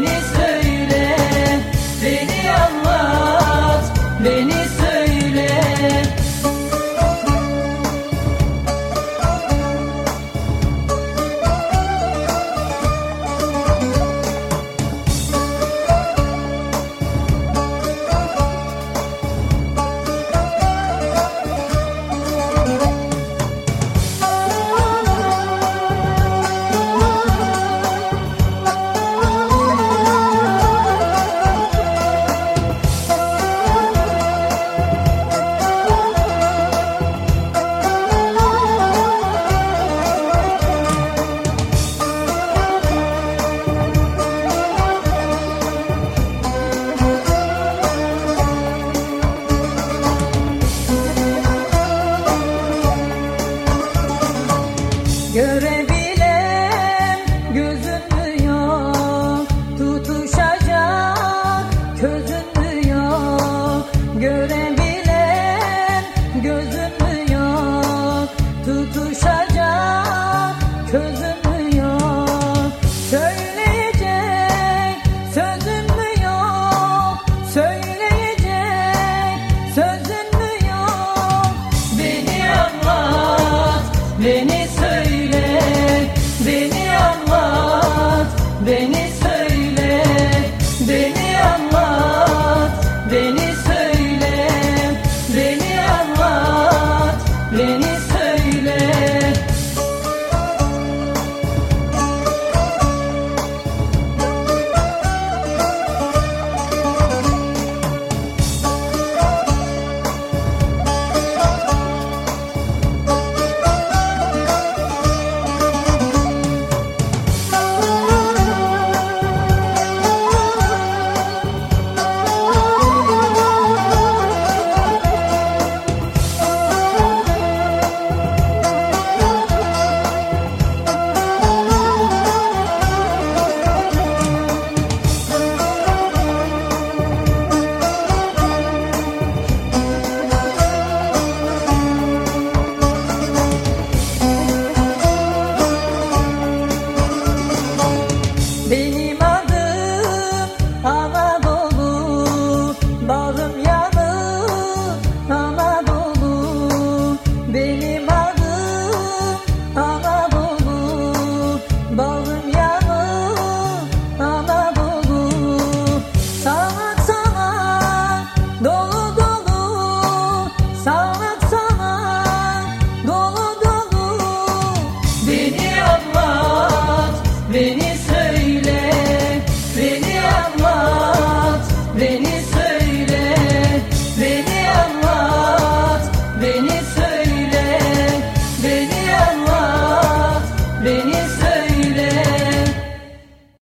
minutes. sözüm yok. Söyleyecek sözüm yok. Söyleyecek sözüm yok. Beni anlat, beni söyle. Beni anlat, beni söyle. Beni anlat, beni söyle. Beni anlat, beni